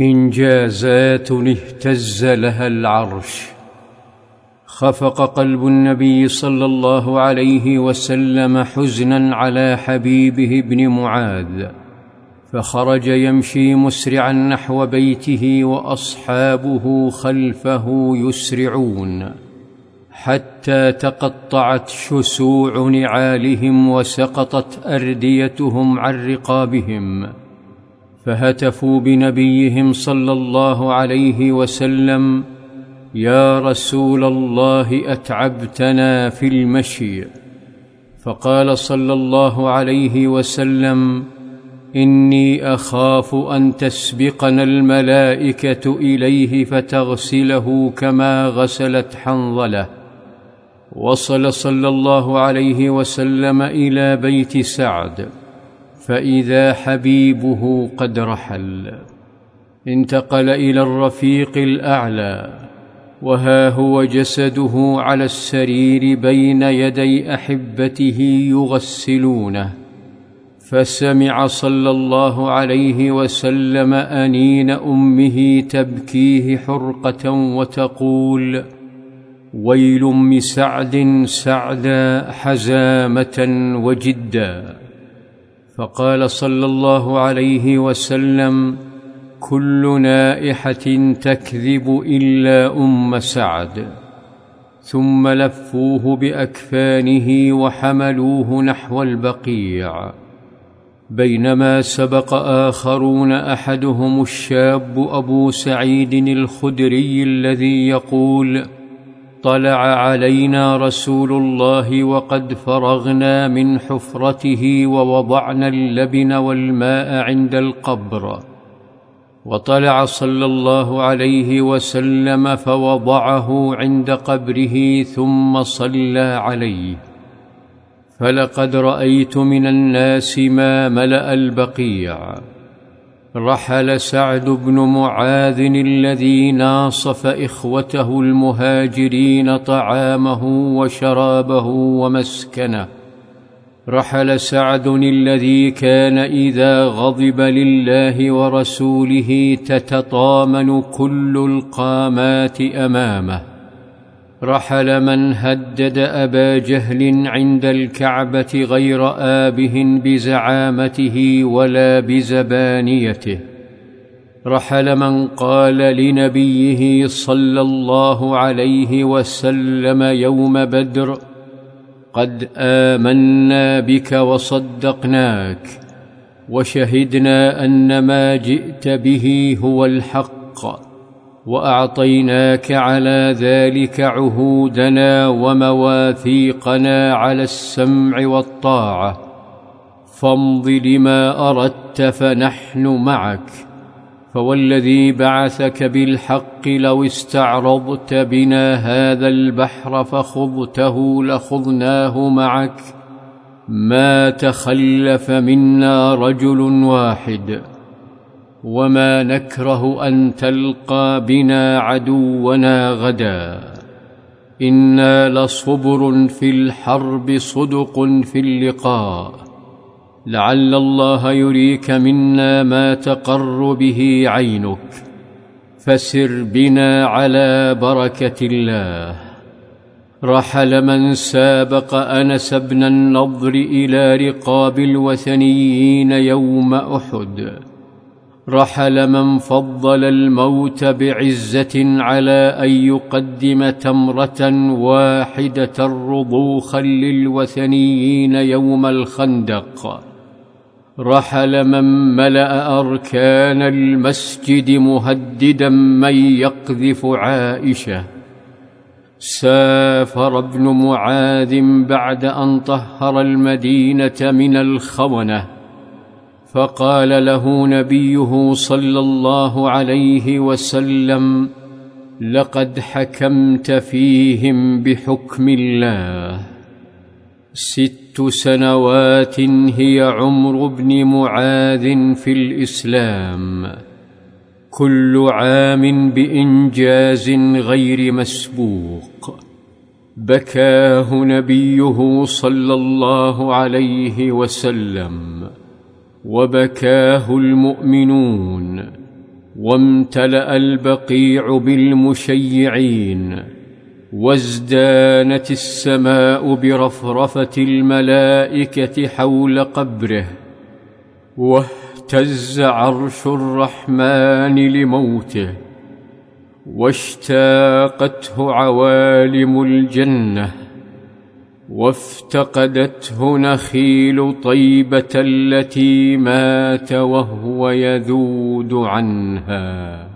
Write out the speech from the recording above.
انجازات اهتز لها العرش. خفق قلب النبي صلى الله عليه وسلم حزنا على حبيبه بن معاذ فخرج يمشي مسرعا نحو بيته وأصحابه خلفه يسرعون حتى تقطعت شسوع نعالهم وسقطت أرديتهم عن رقابهم. فهتفوا بنبيهم صلى الله عليه وسلم يا رسول الله أتعبتنا في المشي. فقال صلى الله عليه وسلم إني أخاف أن تسبقنا الملائكة إليه فتغسله كما غسلت حنظلة. وصل صلى الله عليه وسلم إلى بيت سعد. فإذا حبيبه قد رحل انتقل إلى الرفيق الأعلى وها هو جسده على السرير بين يدي أحبته يغسلونه فسمع صلى الله عليه وسلم أنين أمه تبكيه حرقة وتقول ويل ام سعد سعدا حزامة وجدا فقال صلى الله عليه وسلم كل نائحة تكذب إلا أم سعد. ثم لفوه بأكفانه وحملوه نحو البقيع. بينما سبق آخرون أحدهم الشاب أبو سعيد الخدري الذي يقول طلع علينا رسول الله وقد فرغنا من حفرته ووضعنا اللبن والماء عند القبر. وطلع صلى الله عليه وسلم فوضعه عند قبره ثم صلى عليه. فلقد رأيت من الناس ما ملأ البقيع. رحل سعد بن معاذ الذي ناصف إخوته المهاجرين طعامه وشرابه ومسكنه. رحل سعد الذي كان إذا غضب لله ورسوله تتطامن كل القامات أمامه. رحل من هدد أبا جهل عند الكعبة غير آبه بزعامته ولا بزبانيته. رحل من قال لنبيه صلى الله عليه وسلم يوم بدر قد آمنا بك وصدقناك وشهدنا أن ما جئت به هو الحق وأعطيناك على ذلك عهودنا ومواثيقنا على السمع والطاعة. فامض لما أردت فنحن معك. فوالذي بعثك بالحق لو استعرضت بنا هذا البحر فخضته لخضناه معك. ما تخلف منا رجل واحد. وما نكره ان تلقى بنا عدونا غدا أنا لصبر في الحرب صدق في اللقاء لعل الله يريك منا ما تقر به عينك فسر بنا على بركه الله رحل من سابق انس بن النضر إلى رقاب الوثنيين يوم احد رحل من فضل الموت بعزة على أن يقدم تمرة واحدة رضوخا للوثنيين يوم الخندق. رحل من ملأ أركان المسجد مهددا من يقذف عائشة. سافر ابن معاذ بعد أن طهر المدينة من الخونة. فقال له نبيه صلى الله عليه وسلم لقد حكمت فيهم بحكم الله. ست سنوات هي عمر ابن معاذ في الإسلام. كل عام بإنجاز غير مسبوق. بكاه نبيه صلى الله عليه وسلم. وبكاه المؤمنون وامتلأ البقيع بالمشيعين وازدانت السماء برفرفة الملائكة حول قبره واهتز عرش الرحمن لموته واشتاقته عوالم الجنة وافتقدته نخيل طيبة التي مات وهو يذود عنها.